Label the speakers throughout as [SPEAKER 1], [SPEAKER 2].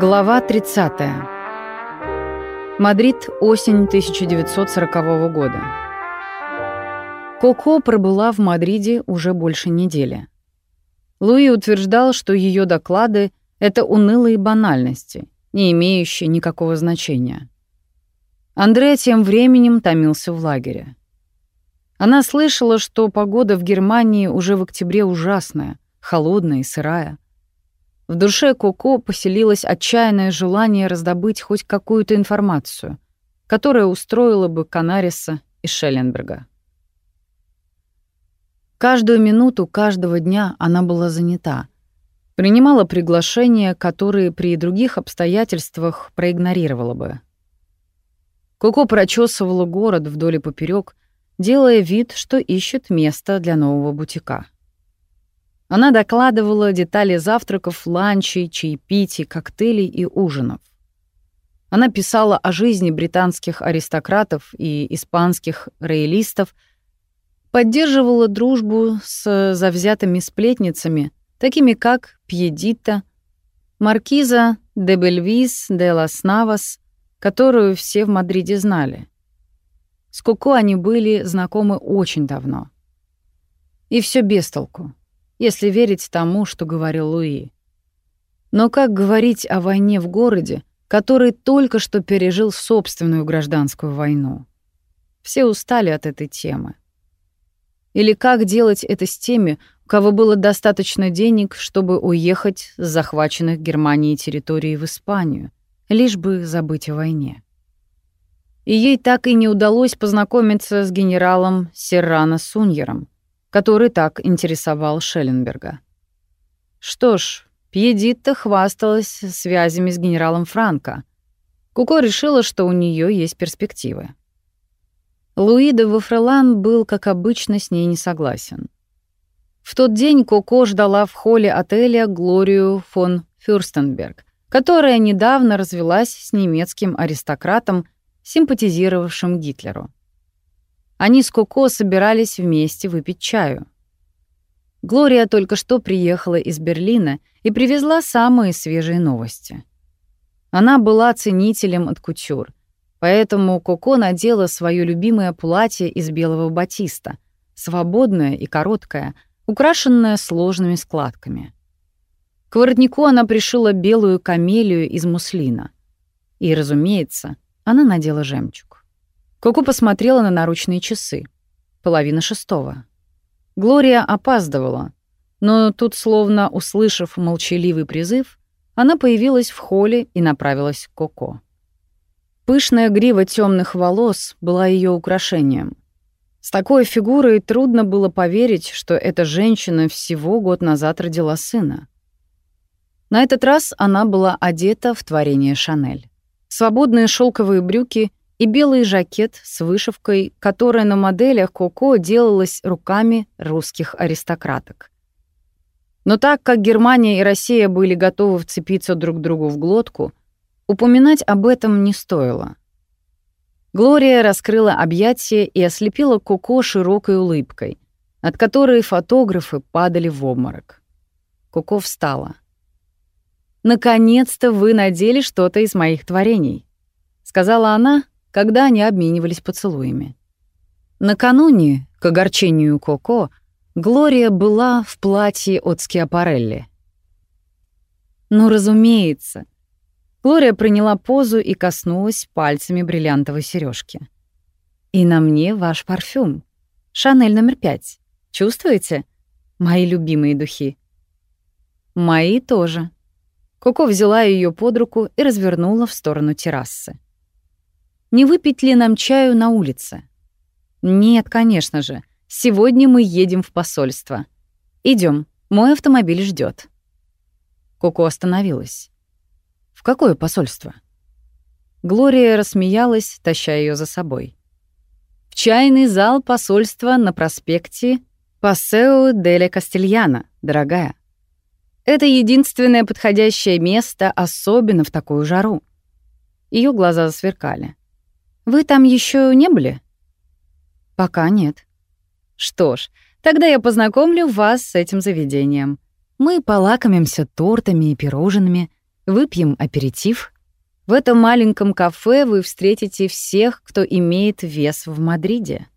[SPEAKER 1] Глава 30. Мадрид, осень 1940 года. Коко пробыла в Мадриде уже больше недели. Луи утверждал, что ее доклады — это унылые банальности, не имеющие никакого значения. Андре тем временем томился в лагере. Она слышала, что погода в Германии уже в октябре ужасная, холодная и сырая. В душе Коко поселилось отчаянное желание раздобыть хоть какую-то информацию, которая устроила бы Канариса и Шелленберга. Каждую минуту каждого дня она была занята. Принимала приглашения, которые при других обстоятельствах проигнорировала бы. Коко прочесывала город вдоль и поперек, делая вид, что ищет место для нового бутика. Она докладывала детали завтраков, ланчей, чаепитий, коктейлей и ужинов. Она писала о жизни британских аристократов и испанских роялистов, поддерживала дружбу с завзятыми сплетницами, такими как Пьедита, маркиза де Бельвис де лас Навас, которую все в Мадриде знали. С Коко они были знакомы очень давно. И все без толку если верить тому, что говорил Луи. Но как говорить о войне в городе, который только что пережил собственную гражданскую войну? Все устали от этой темы. Или как делать это с теми, у кого было достаточно денег, чтобы уехать с захваченных Германией территорий в Испанию, лишь бы забыть о войне? И ей так и не удалось познакомиться с генералом Серрано Суньером — который так интересовал Шелленберга. Что ж, Пьедитта хвасталась связями с генералом Франко. Куко решила, что у нее есть перспективы. Луи де Вафрелан был, как обычно, с ней не согласен. В тот день Коко ждала в холле отеля Глорию фон Фюрстенберг, которая недавно развелась с немецким аристократом, симпатизировавшим Гитлеру. Они с Коко собирались вместе выпить чаю. Глория только что приехала из Берлина и привезла самые свежие новости. Она была ценителем от кутюр, поэтому Коко надела свое любимое платье из белого батиста, свободное и короткое, украшенное сложными складками. К воротнику она пришила белую камелию из муслина. И, разумеется, она надела жемчуг. Коко посмотрела на наручные часы. Половина шестого. Глория опаздывала, но тут, словно услышав молчаливый призыв, она появилась в холле и направилась к Коко. Пышная грива темных волос была ее украшением. С такой фигурой трудно было поверить, что эта женщина всего год назад родила сына. На этот раз она была одета в творение Шанель. Свободные шелковые брюки — и белый жакет с вышивкой, которая на моделях Коко делалась руками русских аристократок. Но так как Германия и Россия были готовы вцепиться друг другу в глотку, упоминать об этом не стоило. Глория раскрыла объятия и ослепила Коко широкой улыбкой, от которой фотографы падали в обморок. Коко встала. «Наконец-то вы надели что-то из моих творений», — сказала она, когда они обменивались поцелуями. Накануне, к огорчению Коко, Глория была в платье от Скиапарелли. Ну, разумеется. Глория приняла позу и коснулась пальцами бриллиантовой сережки. И на мне ваш парфюм. Шанель номер пять. Чувствуете? Мои любимые духи. Мои тоже. Коко взяла ее под руку и развернула в сторону террасы. Не выпить ли нам чаю на улице? Нет, конечно же. Сегодня мы едем в посольство. Идем, мой автомобиль ждет. Коко остановилась. В какое посольство? Глория рассмеялась, таща ее за собой. В чайный зал посольства на проспекте Пасео Деля Кастильяна, дорогая. Это единственное подходящее место, особенно в такую жару. Ее глаза засверкали. Вы там еще не были? Пока нет. Что ж, тогда я познакомлю вас с этим заведением. Мы полакомимся тортами и пирожными. Выпьем аперитив. В этом маленьком кафе вы встретите всех, кто имеет вес в Мадриде.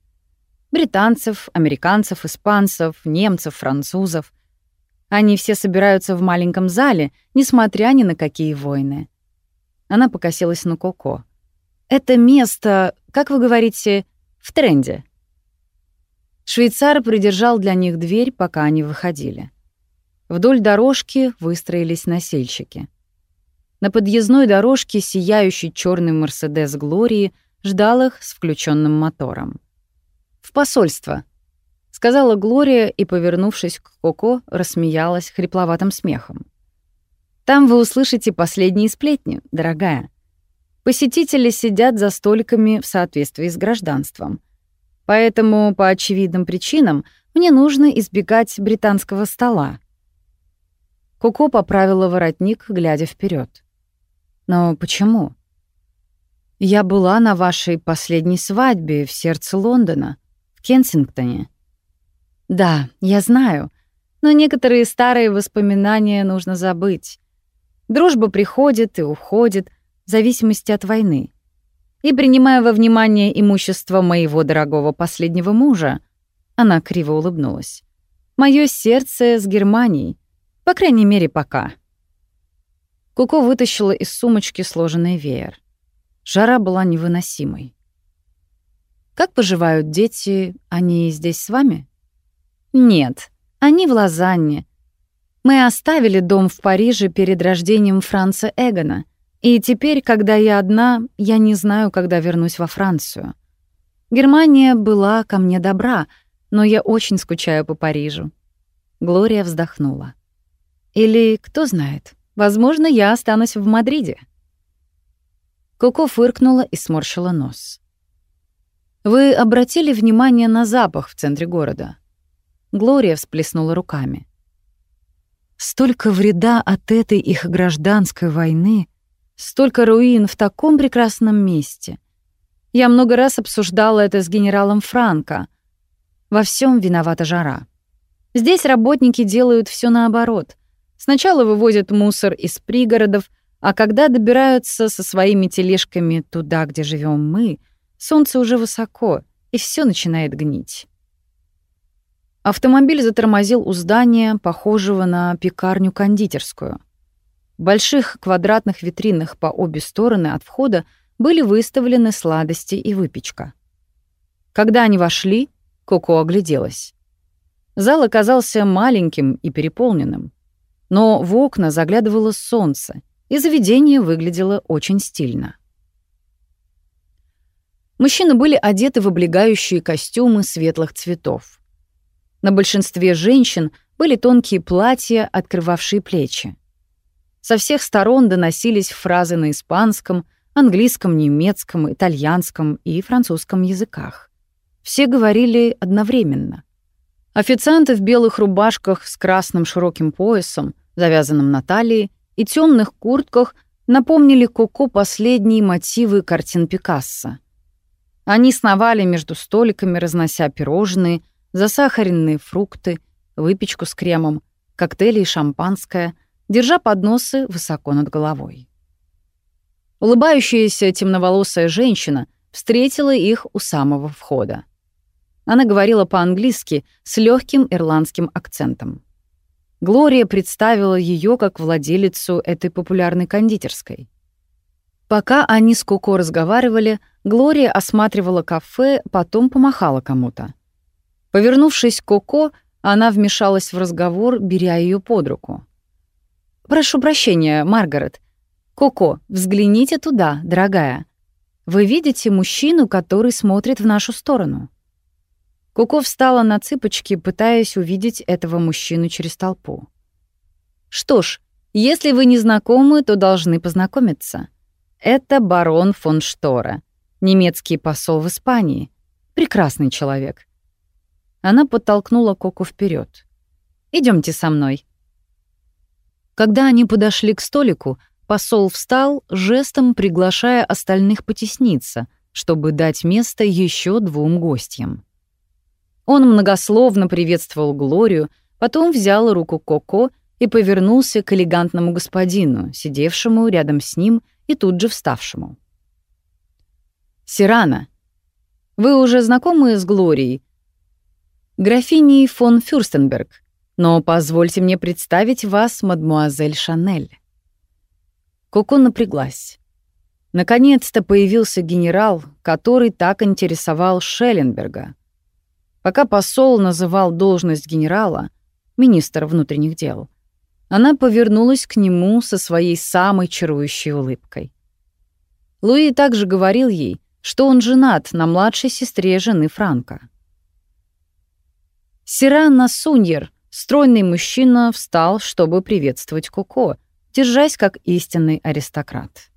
[SPEAKER 1] Британцев, американцев, испанцев, немцев, французов. Они все собираются в маленьком зале, несмотря ни на какие войны. Она покосилась на Коко. Это место, как вы говорите, в тренде. Швейцар придержал для них дверь, пока они выходили. Вдоль дорожки выстроились носильщики. На подъездной дорожке сияющий черный Мерседес Глории ждал их с включенным мотором. «В посольство», — сказала Глория и, повернувшись к Коко, рассмеялась хрипловатым смехом. «Там вы услышите последние сплетни, дорогая. Посетители сидят за столиками в соответствии с гражданством. Поэтому, по очевидным причинам, мне нужно избегать британского стола». Коко поправила воротник, глядя вперед. Но почему? Я была на вашей последней свадьбе в сердце Лондона, в Кенсингтоне. Да, я знаю, но некоторые старые воспоминания нужно забыть. Дружба приходит и уходит зависимости от войны. И принимая во внимание имущество моего дорогого последнего мужа, она криво улыбнулась. Моё сердце с Германией, по крайней мере, пока. Куко вытащила из сумочки сложенный веер. Жара была невыносимой. «Как поживают дети? Они здесь с вами?» «Нет, они в Лозанне. Мы оставили дом в Париже перед рождением Франца Эгона, и теперь, когда я одна, я не знаю, когда вернусь во Францию. Германия была ко мне добра, но я очень скучаю по Парижу». Глория вздохнула. «Или, кто знает, Возможно, я останусь в Мадриде». Коко фыркнула и сморщила нос. «Вы обратили внимание на запах в центре города?» Глория всплеснула руками. «Столько вреда от этой их гражданской войны, столько руин в таком прекрасном месте. Я много раз обсуждала это с генералом Франко. Во всем виновата жара. Здесь работники делают все наоборот — Сначала вывозят мусор из пригородов, а когда добираются со своими тележками туда, где живем мы, солнце уже высоко, и все начинает гнить. Автомобиль затормозил у здания, похожего на пекарню-кондитерскую. В больших квадратных витринах по обе стороны от входа были выставлены сладости и выпечка. Когда они вошли, Коко огляделась. Зал оказался маленьким и переполненным но в окна заглядывало солнце, и заведение выглядело очень стильно. Мужчины были одеты в облегающие костюмы светлых цветов. На большинстве женщин были тонкие платья, открывавшие плечи. Со всех сторон доносились фразы на испанском, английском, немецком, итальянском и французском языках. Все говорили одновременно. Официанты в белых рубашках с красным широким поясом, завязанным на талии, и темных куртках напомнили Коко последние мотивы картин Пикассо. Они сновали между столиками, разнося пирожные, засахаренные фрукты, выпечку с кремом, коктейли и шампанское, держа подносы высоко над головой. Улыбающаяся темноволосая женщина встретила их у самого входа. Она говорила по-английски с легким ирландским акцентом. Глория представила ее как владелицу этой популярной кондитерской. Пока они с Коко разговаривали, Глория осматривала кафе, потом помахала кому-то. Повернувшись к Коко, она вмешалась в разговор, беря ее под руку. «Прошу прощения, Маргарет. Коко, взгляните туда, дорогая. Вы видите мужчину, который смотрит в нашу сторону?» Куко встала на цыпочки, пытаясь увидеть этого мужчину через толпу. «Что ж, если вы не знакомы, то должны познакомиться. Это барон фон Штора, немецкий посол в Испании. Прекрасный человек». Она подтолкнула Коку вперед. Идемте со мной». Когда они подошли к столику, посол встал, жестом приглашая остальных потесниться, чтобы дать место еще двум гостям. Он многословно приветствовал Глорию, потом взял руку Коко и повернулся к элегантному господину, сидевшему рядом с ним и тут же вставшему. «Сирана, вы уже знакомы с Глорией?» «Графиней фон Фюрстенберг, но позвольте мне представить вас, мадмуазель Шанель». Коко напряглась. Наконец-то появился генерал, который так интересовал Шелленберга. Пока посол называл должность генерала, министр внутренних дел, она повернулась к нему со своей самой чарующей улыбкой. Луи также говорил ей, что он женат на младшей сестре жены Франка. Сирана Суньер, стройный мужчина, встал, чтобы приветствовать Коко, держась как истинный аристократ.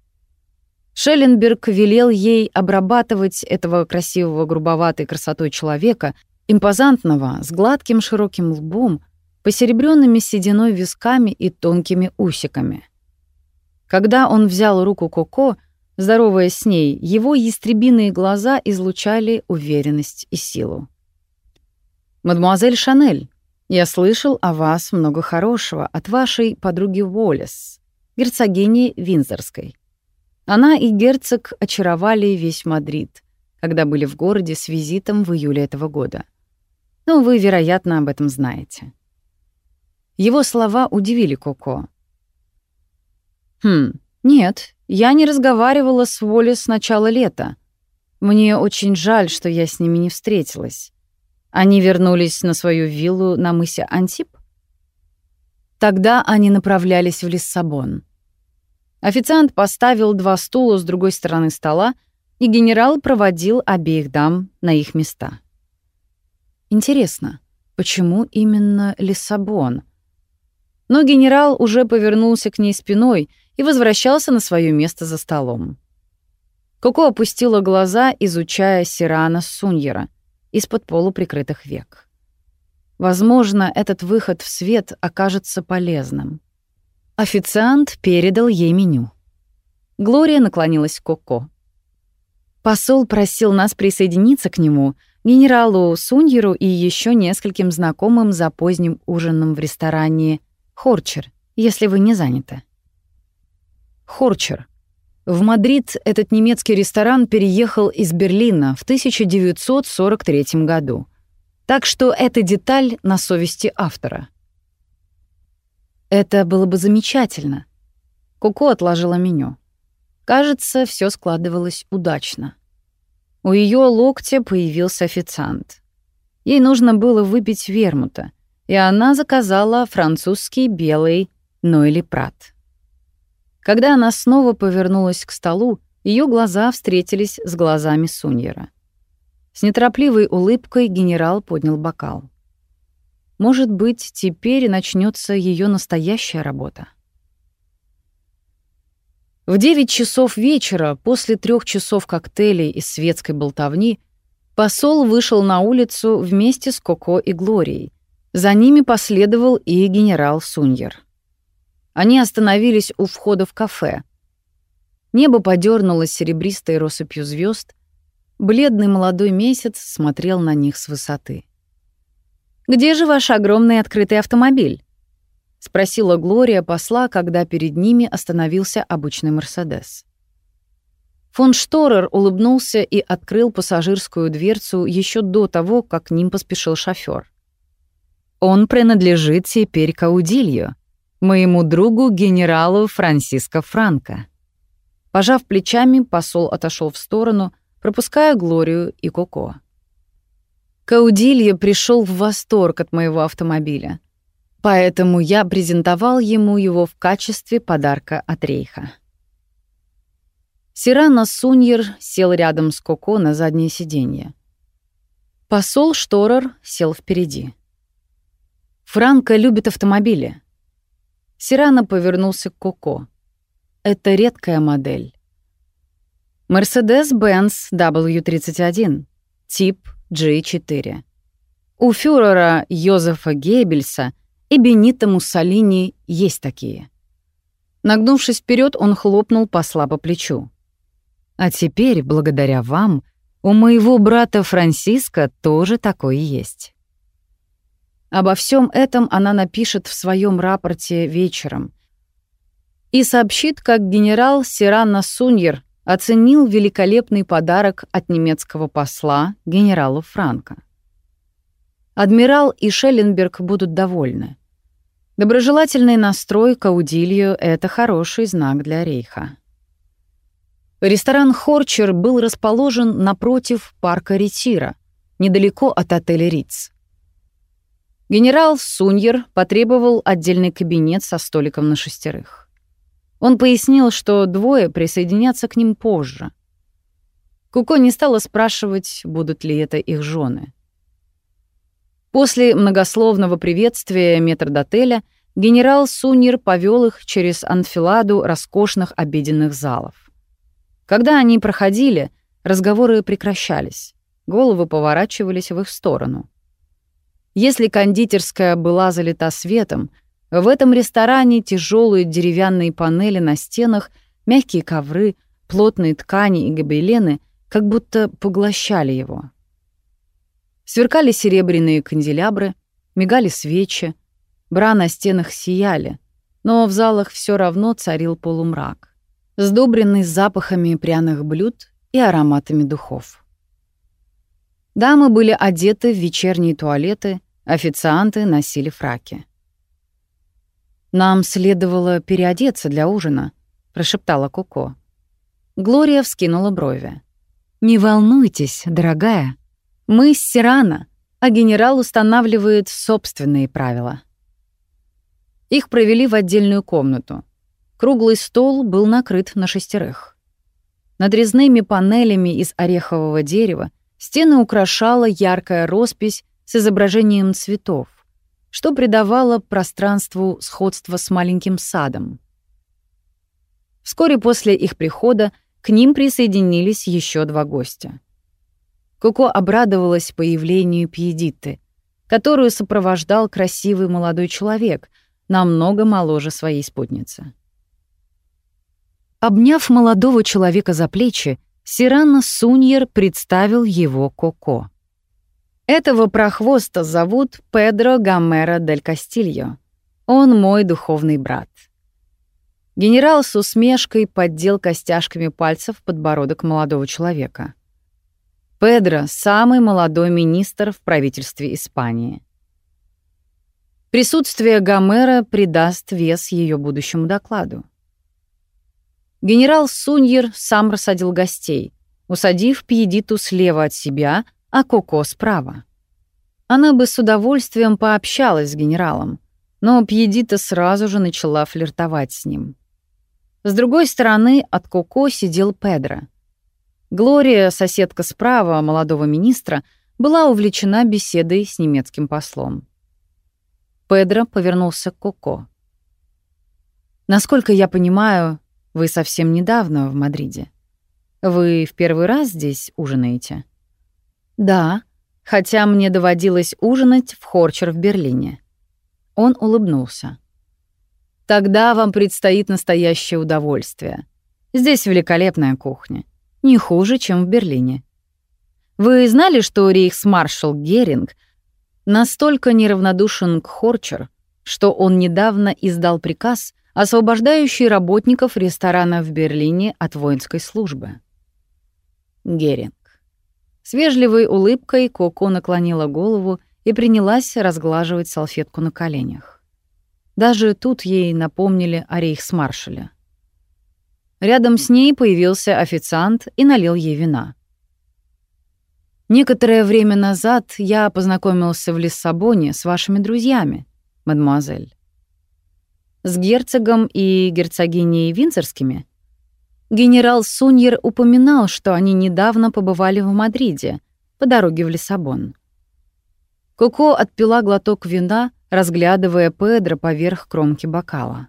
[SPEAKER 1] Шелленберг велел ей обрабатывать этого красивого грубоватой красотой человека, импозантного, с гладким широким лбом, посеребренными сединой висками и тонкими усиками. Когда он взял руку Коко, здороваясь с ней, его ястребиные глаза излучали уверенность и силу. «Мадемуазель Шанель, я слышал о вас много хорошего от вашей подруги Уоллес, герцогини Винзорской. Она и герцог очаровали весь Мадрид, когда были в городе с визитом в июле этого года. Но вы, вероятно, об этом знаете. Его слова удивили Коко. «Хм, нет, я не разговаривала с Волей с начала лета. Мне очень жаль, что я с ними не встретилась. Они вернулись на свою виллу на мысе Антип? Тогда они направлялись в Лиссабон. Официант поставил два стула с другой стороны стола, и генерал проводил обеих дам на их места. Интересно, почему именно Лиссабон? но генерал уже повернулся к ней спиной и возвращался на свое место за столом. Коко опустила глаза, изучая Сирана Суньера из-под полуприкрытых век. Возможно, этот выход в свет окажется полезным. Официант передал ей меню. Глория наклонилась к Коко. Посол просил нас присоединиться к нему, генералу Суньеру и еще нескольким знакомым за поздним ужином в ресторане Хорчер, если вы не заняты. Хорчер. В Мадрид этот немецкий ресторан переехал из Берлина в 1943 году. Так что эта деталь на совести автора. Это было бы замечательно. Куко отложила меню. Кажется, все складывалось удачно. У ее локтя появился официант. Ей нужно было выпить вермута — и она заказала французский белый Нойли Прат. Когда она снова повернулась к столу, ее глаза встретились с глазами Суньера. С неторопливой улыбкой генерал поднял бокал. Может быть, теперь начнется ее настоящая работа. В 9 часов вечера, после трех часов коктейлей и светской болтовни, посол вышел на улицу вместе с Коко и Глорией, за ними последовал и генерал Суньер. Они остановились у входа в кафе. Небо подернулось серебристой россыпью звезд. Бледный молодой месяц смотрел на них с высоты. «Где же ваш огромный открытый автомобиль?» — спросила Глория посла, когда перед ними остановился обычный «Мерседес». Фон Шторер улыбнулся и открыл пассажирскую дверцу еще до того, как к ним поспешил шофер. Он принадлежит теперь Каудилью, моему другу генералу Франсиско Франко. Пожав плечами, посол отошел в сторону, пропуская Глорию и Коко. Каудилья пришел в восторг от моего автомобиля, поэтому я презентовал ему его в качестве подарка от Рейха. Сирана Суньер сел рядом с Коко на заднее сиденье. Посол Шторер сел впереди. Франко любит автомобили. Сирана повернулся к Коко. Это редкая модель. Mercedes-Benz W31, тип G4. У фюрера Йозефа Геббельса и Бенита Муссолини есть такие. Нагнувшись вперед, он хлопнул посла по плечу. А теперь, благодаря вам, у моего брата Франциска тоже такой есть. Обо всем этом она напишет в своем рапорте вечером и сообщит, как генерал Сиранна Суньер оценил великолепный подарок от немецкого посла генералу Франко. Адмирал и Шелленберг будут довольны. Доброжелательный настрой к Аудилью — это хороший знак для Рейха. Ресторан «Хорчер» был расположен напротив парка Ретира, недалеко от отеля «Риц». Генерал Суньер потребовал отдельный кабинет со столиком на шестерых. Он пояснил, что двое присоединятся к ним позже. Куко не стала спрашивать, будут ли это их жены. После многословного приветствия метрдотеля генерал Суньер повел их через анфиладу роскошных обеденных залов. Когда они проходили, разговоры прекращались, головы поворачивались в их сторону. Если кондитерская была залита светом, в этом ресторане тяжелые деревянные панели на стенах, мягкие ковры, плотные ткани и гобелены как будто поглощали его. Сверкали серебряные канделябры, мигали свечи, бра на стенах сияли, но в залах все равно царил полумрак, сдобренный запахами пряных блюд и ароматами духов. Дамы были одеты в вечерние туалеты, официанты носили фраки. «Нам следовало переодеться для ужина», — прошептала Коко. Глория вскинула брови. «Не волнуйтесь, дорогая», мы с Сирана, а генерал устанавливает собственные правила. Их провели в отдельную комнату. Круглый стол был накрыт на шестерых. Над резными панелями из орехового дерева стены украшала яркая роспись с изображением цветов, что придавало пространству сходство с маленьким садом. Вскоре после их прихода к ним присоединились еще два гостя — Коко обрадовалась появлению Пьедиты, которую сопровождал красивый молодой человек, намного моложе своей спутницы. Обняв молодого человека за плечи, Сирана Суньер представил его Коко. Этого прохвоста зовут Педро Гамера дель Кастильо. Он мой духовный брат. Генерал с усмешкой поддел костяшками пальцев подбородок молодого человека. Педро — самый молодой министр в правительстве Испании. Присутствие Гомера придаст вес ее будущему докладу. Генерал Суньер сам рассадил гостей, усадив Пьедиту слева от себя, а Коко справа. Она бы с удовольствием пообщалась с генералом, но Пьедита сразу же начала флиртовать с ним. С другой стороны от Коко сидел Педро — Глория, соседка справа молодого министра, была увлечена беседой с немецким послом. Педро повернулся к Коко. «Насколько я понимаю, вы совсем недавно в Мадриде. Вы в первый раз здесь ужинаете?» «Да, хотя мне доводилось ужинать в Хорчер в Берлине». Он улыбнулся. «Тогда вам предстоит настоящее удовольствие. Здесь великолепная кухня не хуже, чем в Берлине. Вы знали, что рейхсмаршал Геринг настолько неравнодушен к Хорчер, что он недавно издал приказ, освобождающий работников ресторана в Берлине от воинской службы? Геринг. С вежливой улыбкой Коко наклонила голову и принялась разглаживать салфетку на коленях. Даже тут ей напомнили о рейхсмаршале. Рядом с ней появился официант и налил ей вина. «Некоторое время назад я познакомился в Лиссабоне с вашими друзьями, мадемуазель. С герцогом и герцогиней Винцерскими. Генерал Суньер упоминал, что они недавно побывали в Мадриде по дороге в Лиссабон. Коко отпила глоток вина, разглядывая Педро поверх кромки бокала.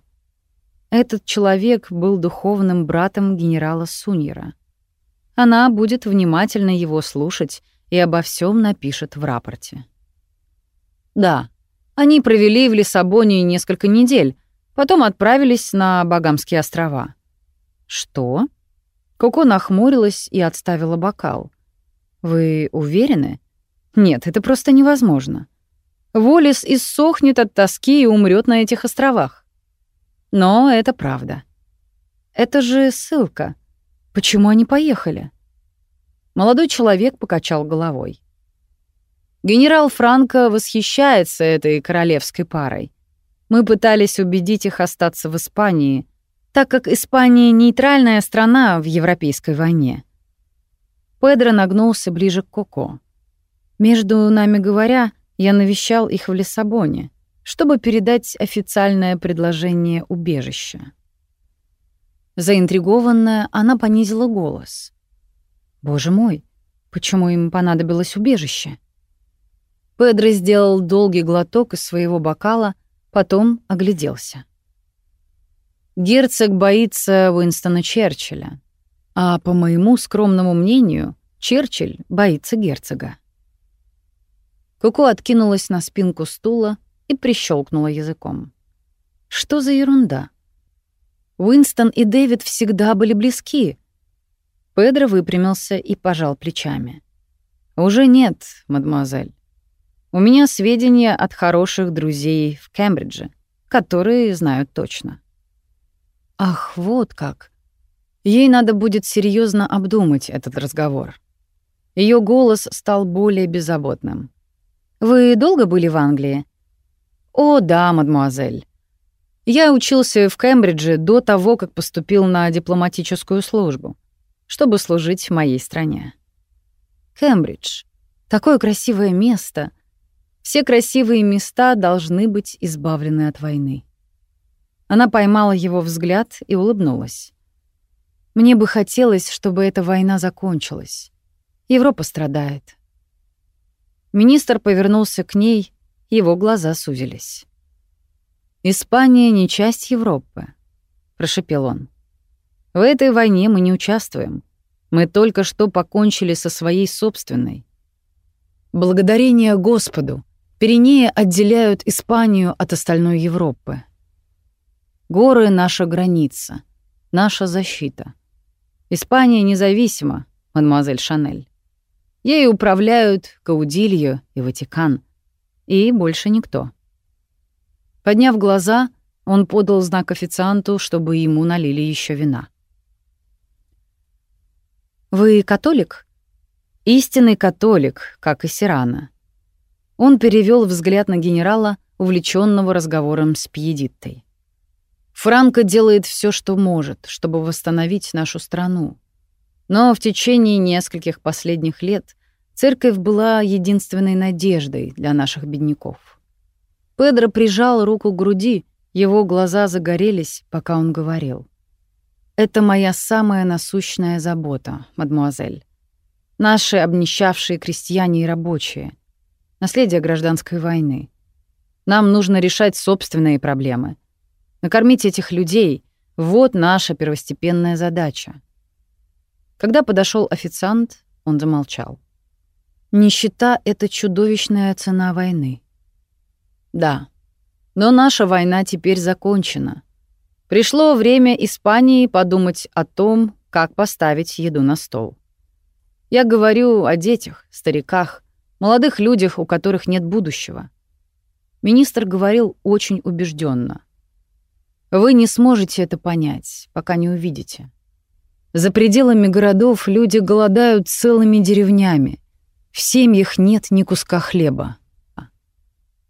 [SPEAKER 1] Этот человек был духовным братом генерала Суньера. Она будет внимательно его слушать и обо всем напишет в рапорте. Да, они провели в Лиссабоне несколько недель, потом отправились на Багамские острова. Что? Коко нахмурилась и отставила бокал. Вы уверены? Нет, это просто невозможно. Волис иссохнет от тоски и умрет на этих островах. Но это правда. Это же ссылка. Почему они поехали? Молодой человек покачал головой. Генерал Франко восхищается этой королевской парой. Мы пытались убедить их остаться в Испании, так как Испания — нейтральная страна в Европейской войне. Педро нагнулся ближе к Коко. Между нами говоря, я навещал их в Лиссабоне, чтобы передать официальное предложение убежища. Заинтригованная, она понизила голос. «Боже мой, почему им понадобилось убежище?» Педро сделал долгий глоток из своего бокала, потом огляделся. Герцог боится Уинстона Черчилля, а по моему скромному мнению, Черчилль боится герцога. Куку откинулась на спинку стула и прищелкнула языком. Что за ерунда? Уинстон и Дэвид всегда были близки. Педро выпрямился и пожал плечами. «Уже нет, мадемуазель. У меня сведения от хороших друзей в Кембридже, которые знают точно». «Ах, вот как!» Ей надо будет серьезно обдумать этот разговор. Ее голос стал более беззаботным. «Вы долго были в Англии?» «О, да, мадемуазель. Я учился в Кембридже до того, как поступил на дипломатическую службу, чтобы служить в моей стране. Кембридж. Такое красивое место. Все красивые места должны быть избавлены от войны. Она поймала его взгляд и улыбнулась. Мне бы хотелось, чтобы эта война закончилась. Европа страдает. Министр повернулся к ней, его глаза сузились. «Испания не часть Европы», — прошепел он. «В этой войне мы не участвуем. Мы только что покончили со своей собственной. Благодарение Господу, Пиренеи отделяют Испанию от остальной Европы. Горы — наша граница, наша защита. Испания независима, мадемуазель Шанель. Ей управляют Каудильо и Ватикан. И больше никто. Подняв глаза, он подал знак официанту, чтобы ему налили еще вина. «Вы католик?» «Истинный католик, как и Сирана». Он перевел взгляд на генерала, увлеченного разговором с Пьедиттой. «Франко делает все, что может, чтобы восстановить нашу страну. Но в течение нескольких последних лет церковь была единственной надеждой для наших бедняков. Педро прижал руку к груди, его глаза загорелись, пока он говорил. «Это моя самая насущная забота, мадмуазель. Наши обнищавшие крестьяне и рабочие. Наследие гражданской войны. Нам нужно решать собственные проблемы. Накормить этих людей — вот наша первостепенная задача». Когда подошел официант, он замолчал. «Нищета — это чудовищная цена войны. Да. Но наша война теперь закончена. Пришло время Испании подумать о том, как поставить еду на стол. Я говорю о детях, стариках, молодых людях, у которых нет будущего. Министр говорил очень убежденно. Вы не сможете это понять, пока не увидите. За пределами городов люди голодают целыми деревнями. В семьях нет ни куска хлеба.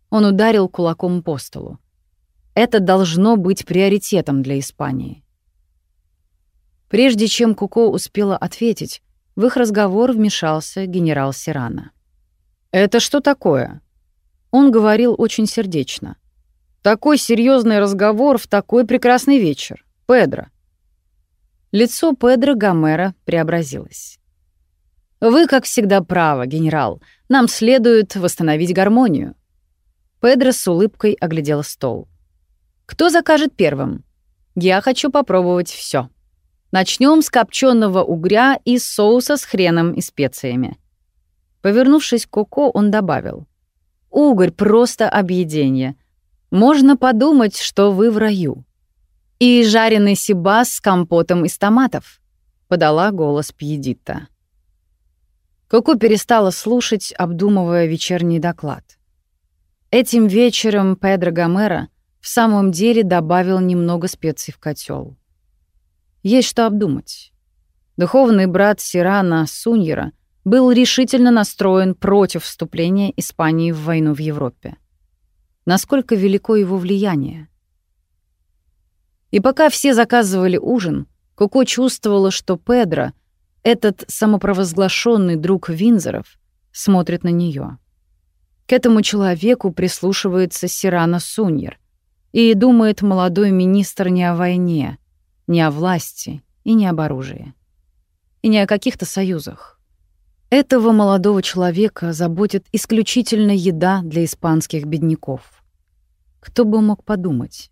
[SPEAKER 1] Он ударил кулаком по столу. Это должно быть приоритетом для Испании. Прежде чем Куко успела ответить, в их разговор вмешался генерал Сирана. «Это что такое?» Он говорил очень сердечно. «Такой серьезный разговор в такой прекрасный вечер. Педро». Лицо Педро Гомера преобразилось. «Вы, как всегда, правы, генерал. Нам следует восстановить гармонию. Педро с улыбкой оглядел стол. «Кто закажет первым? Я хочу попробовать все. Начнем с копченого угря и соуса с хреном и специями». Повернувшись к Коко, он добавил. «Угорь — просто объедение. Можно подумать, что вы в раю». «И жареный сибас с компотом из томатов», — подала голос Пьедита. Коко перестала слушать, обдумывая вечерний доклад. Этим вечером Педро Гомера в самом деле добавил немного специй в котел. Есть что обдумать. Духовный брат Сирана Суньера был решительно настроен против вступления Испании в войну в Европе. Насколько велико его влияние? И пока все заказывали ужин, Коко чувствовала, что Педро, этот самопровозглашенный друг Винзоров, смотрит на нее. К этому человеку прислушивается Сирана Суньер и думает молодой министр не о войне, не о власти и не об оружии. И не о каких-то союзах. Этого молодого человека заботит исключительно еда для испанских бедняков. Кто бы мог подумать?